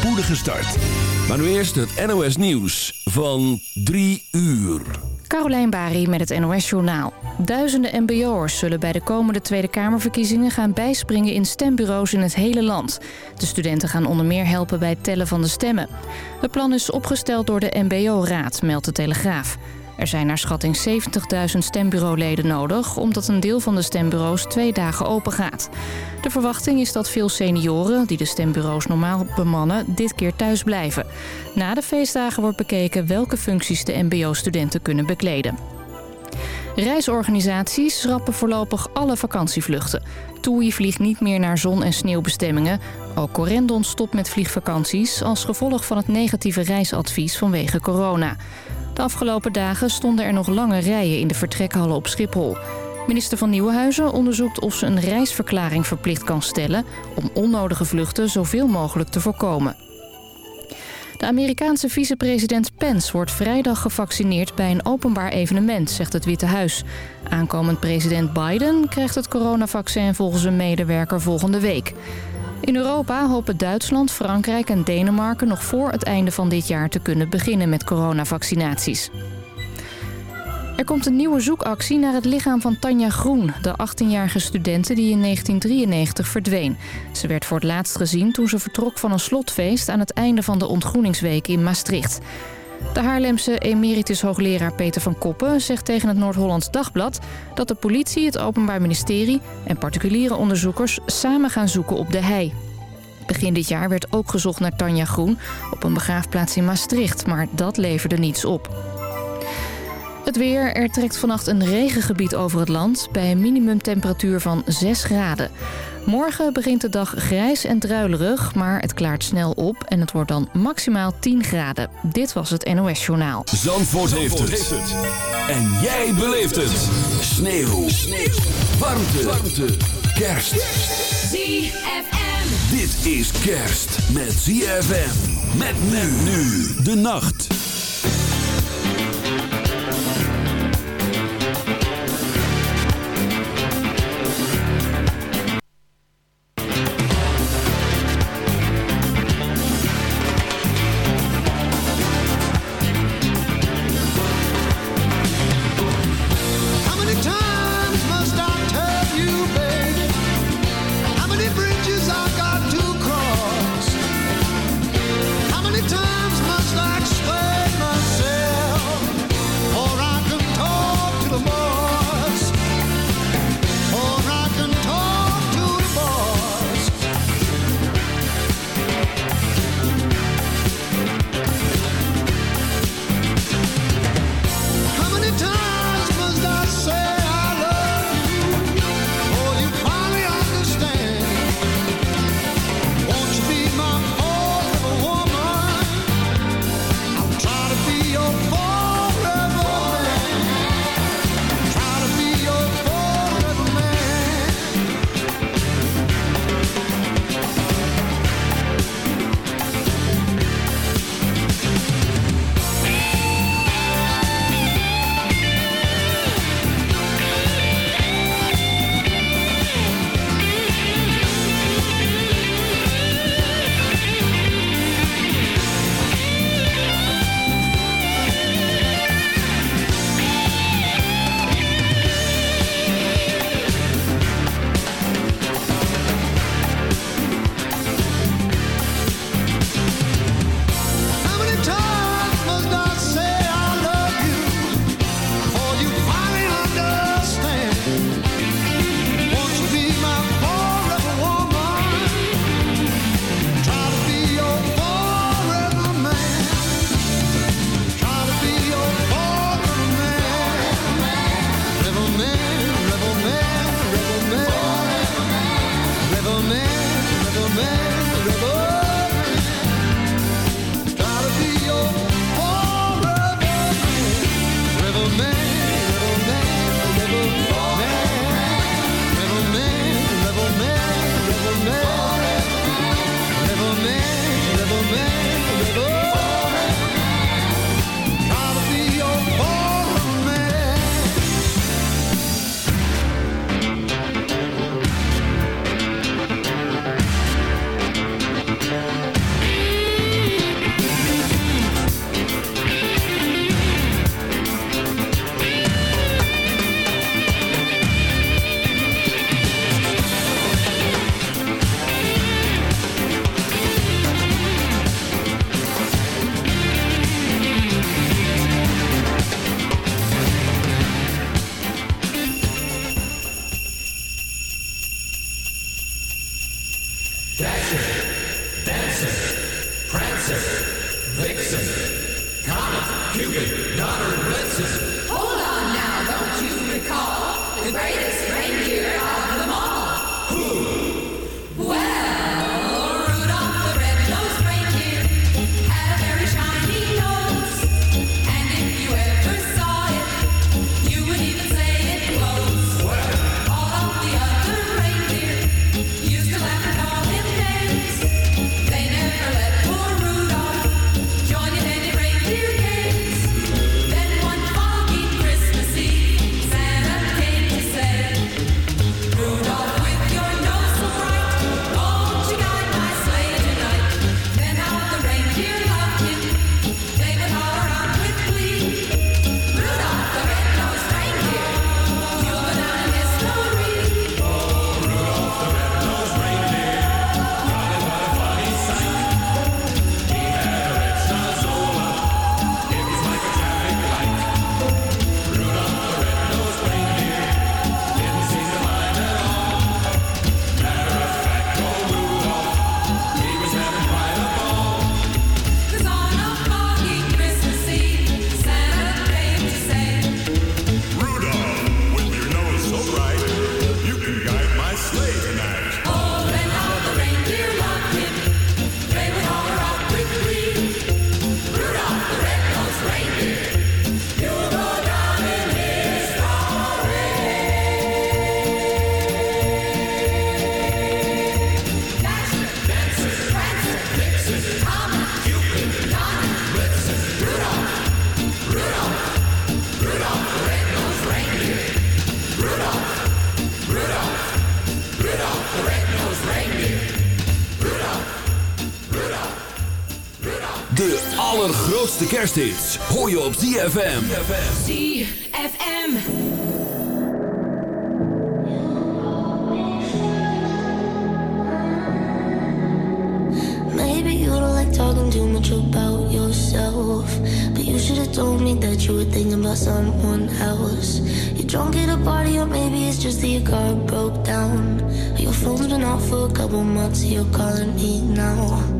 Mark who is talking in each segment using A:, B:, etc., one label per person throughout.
A: spoedige start. Maar nu eerst het NOS Nieuws van 3 uur.
B: Carolijn Bari met het NOS Journaal. Duizenden mbo'ers zullen bij de komende Tweede Kamerverkiezingen gaan bijspringen in stembureaus in het hele land. De studenten gaan onder meer helpen bij het tellen van de stemmen. Het plan is opgesteld door de mbo-raad, meldt de Telegraaf. Er zijn naar schatting 70.000 stembureauleden nodig... omdat een deel van de stembureaus twee dagen open gaat. De verwachting is dat veel senioren, die de stembureaus normaal bemannen... dit keer thuis blijven. Na de feestdagen wordt bekeken welke functies de mbo-studenten kunnen bekleden. Reisorganisaties schrappen voorlopig alle vakantievluchten. TUI vliegt niet meer naar zon- en sneeuwbestemmingen. Ook Corendon stopt met vliegvakanties... als gevolg van het negatieve reisadvies vanwege corona. De afgelopen dagen stonden er nog lange rijen in de vertrekhallen op Schiphol. Minister van Nieuwenhuizen onderzoekt of ze een reisverklaring verplicht kan stellen... om onnodige vluchten zoveel mogelijk te voorkomen. De Amerikaanse vicepresident Pence wordt vrijdag gevaccineerd bij een openbaar evenement, zegt het Witte Huis. Aankomend president Biden krijgt het coronavaccin volgens een medewerker volgende week. In Europa hopen Duitsland, Frankrijk en Denemarken nog voor het einde van dit jaar te kunnen beginnen met coronavaccinaties. Er komt een nieuwe zoekactie naar het lichaam van Tanja Groen, de 18-jarige studente die in 1993 verdween. Ze werd voor het laatst gezien toen ze vertrok van een slotfeest aan het einde van de ontgroeningsweek in Maastricht. De Haarlemse emeritus hoogleraar Peter van Koppen zegt tegen het Noord-Hollands Dagblad... dat de politie, het Openbaar Ministerie en particuliere onderzoekers samen gaan zoeken op de hei. Begin dit jaar werd ook gezocht naar Tanja Groen op een begraafplaats in Maastricht, maar dat leverde niets op. Het weer. Er trekt vannacht een regengebied over het land bij een minimumtemperatuur van 6 graden. Morgen begint de dag grijs en druilerig, maar het klaart snel op en het wordt dan maximaal 10 graden. Dit was het NOS Journaal.
A: Zandvoort, heeft, het. En jij beleeft het. Sneeuw. Sneeuw. Warmte. Warmte. Kerst.
C: ZFM.
A: Dit is kerst met ZFM. Met men nu de nacht.
D: De allergrootste
A: kersthits hoor je op ZFM.
C: ZFM.
E: Maybe you don't like talking too much about yourself. But you should have told me that you were thinking about someone else. You drunk at a party or maybe it's just that your car broke down. Your phone's been off for a couple months, you're calling me now.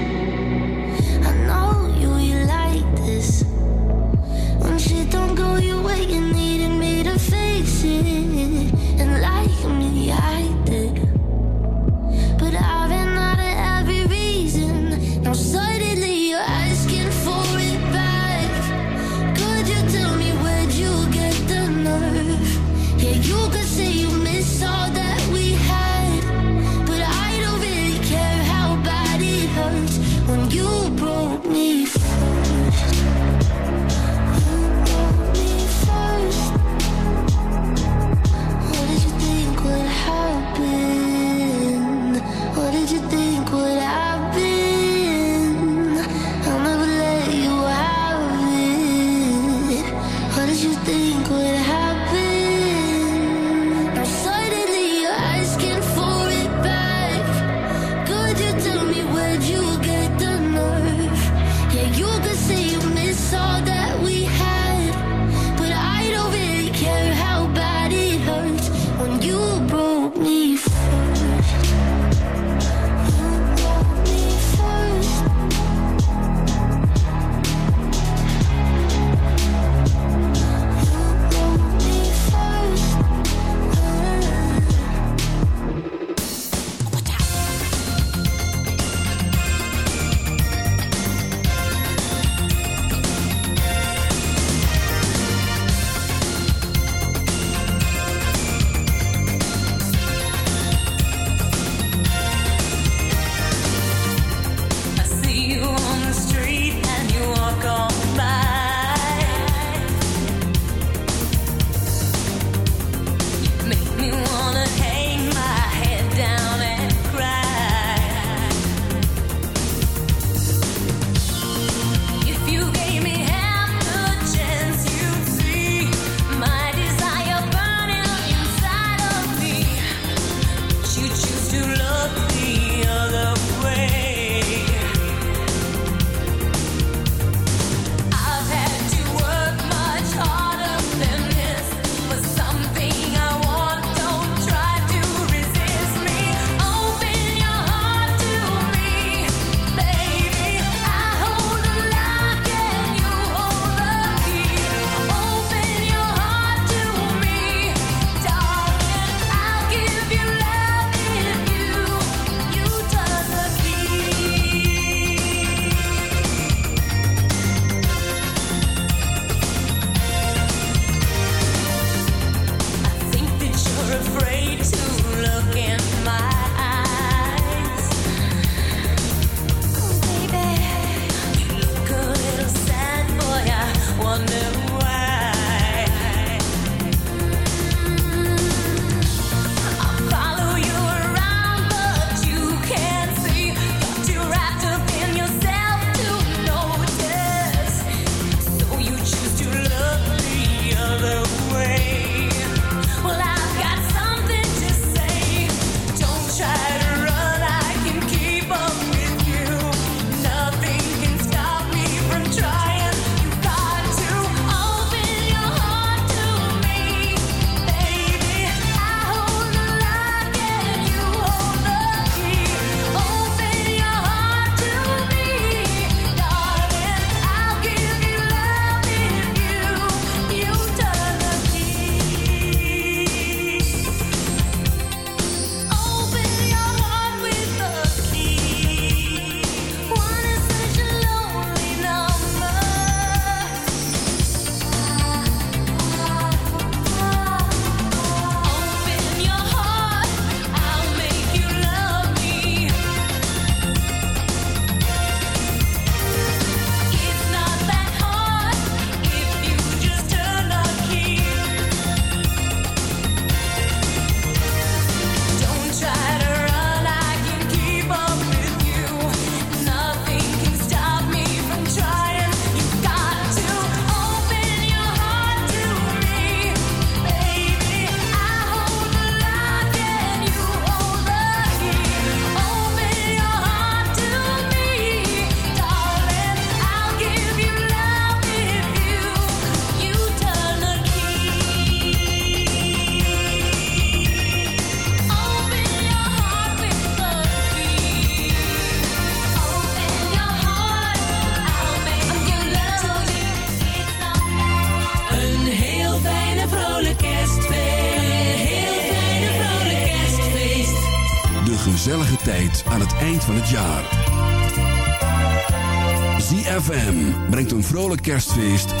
C: Vrolijk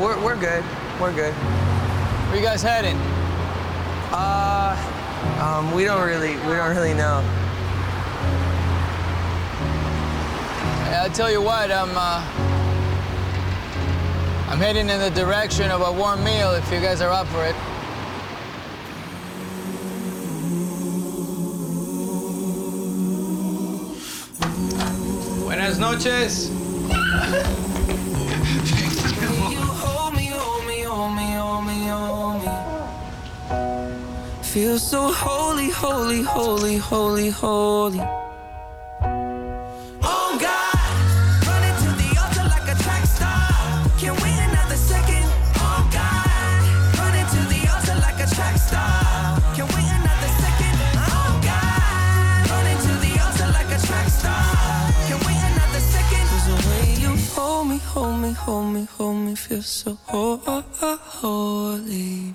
F: We're, we're good. We're good.
G: Where you guys heading?
F: Uh, um, we don't really, we don't really know.
G: I'll tell you what, I'm, uh, I'm heading in the direction of a warm meal if you guys are up for it.
H: Buenas noches.
F: Feel so holy, holy, holy, holy, holy. Oh God, running to the altar like a track star. Wait another second. Oh God, running to the altar like a track star. Wait another second. Oh God, running to the altar like a track star. Wait another second. the way you hold me, hold me, hold me, hold me, feel so holy.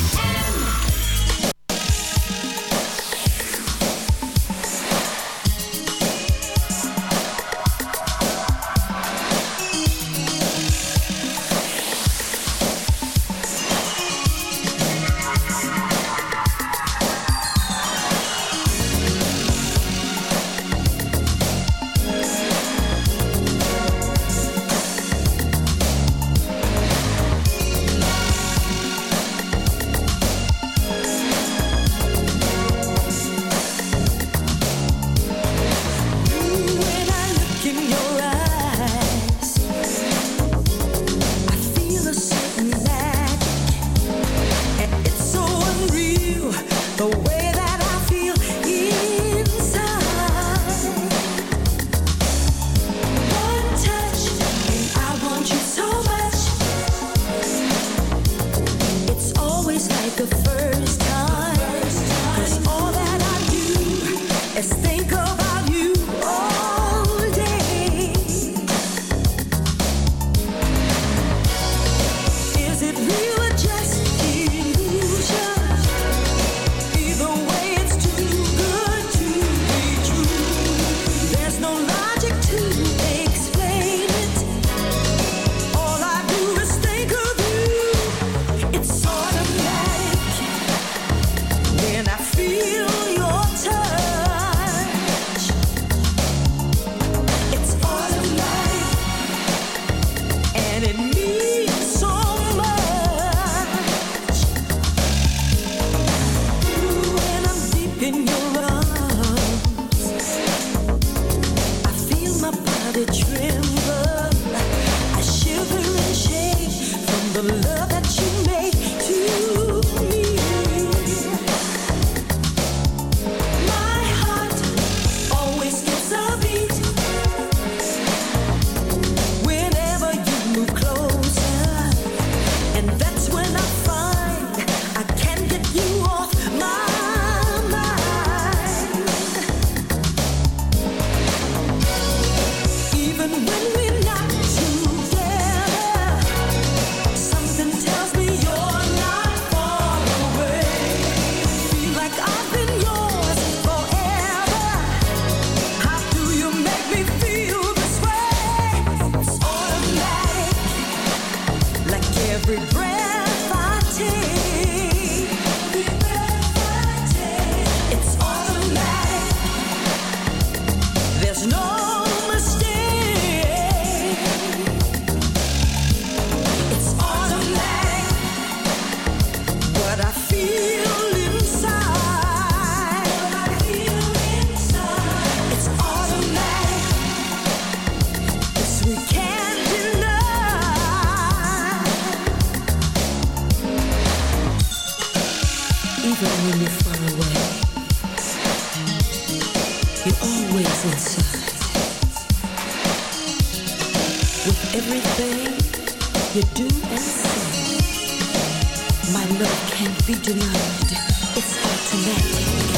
I: you're.
J: You're always inside. With everything you do and say, my love can't be denied. It's automatic.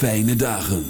F: Fijne dagen.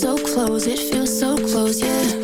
K: so close, it feels so close, yeah.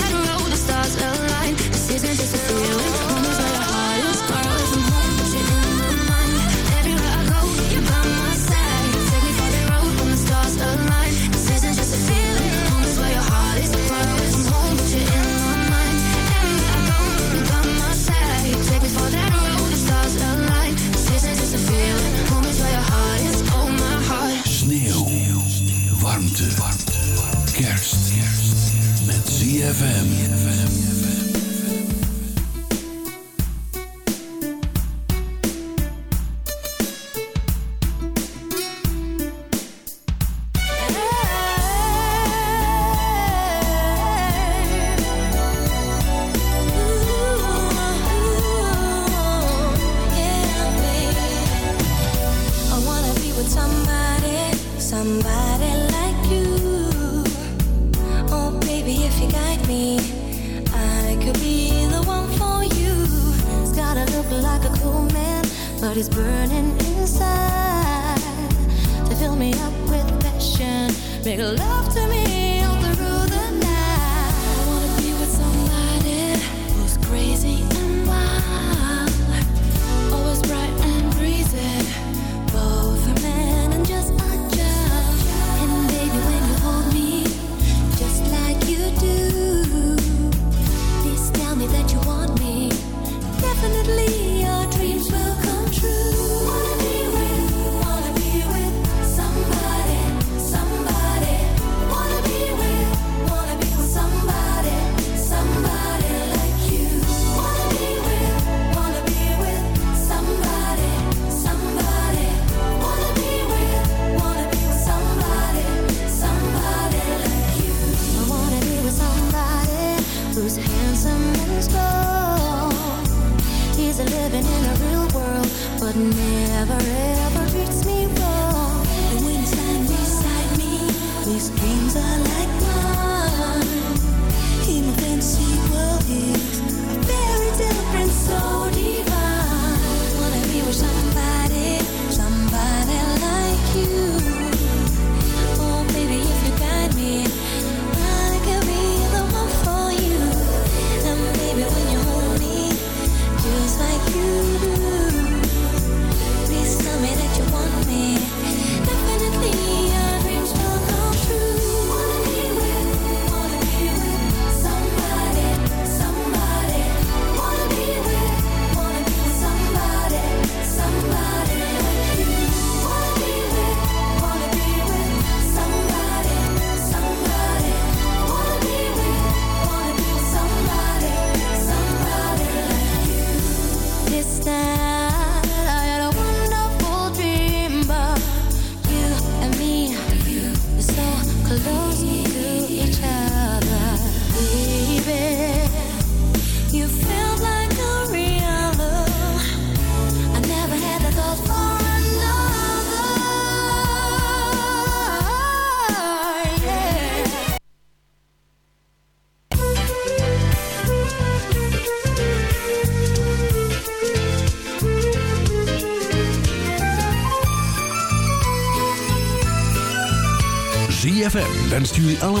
A: ZFM wenst jullie allemaal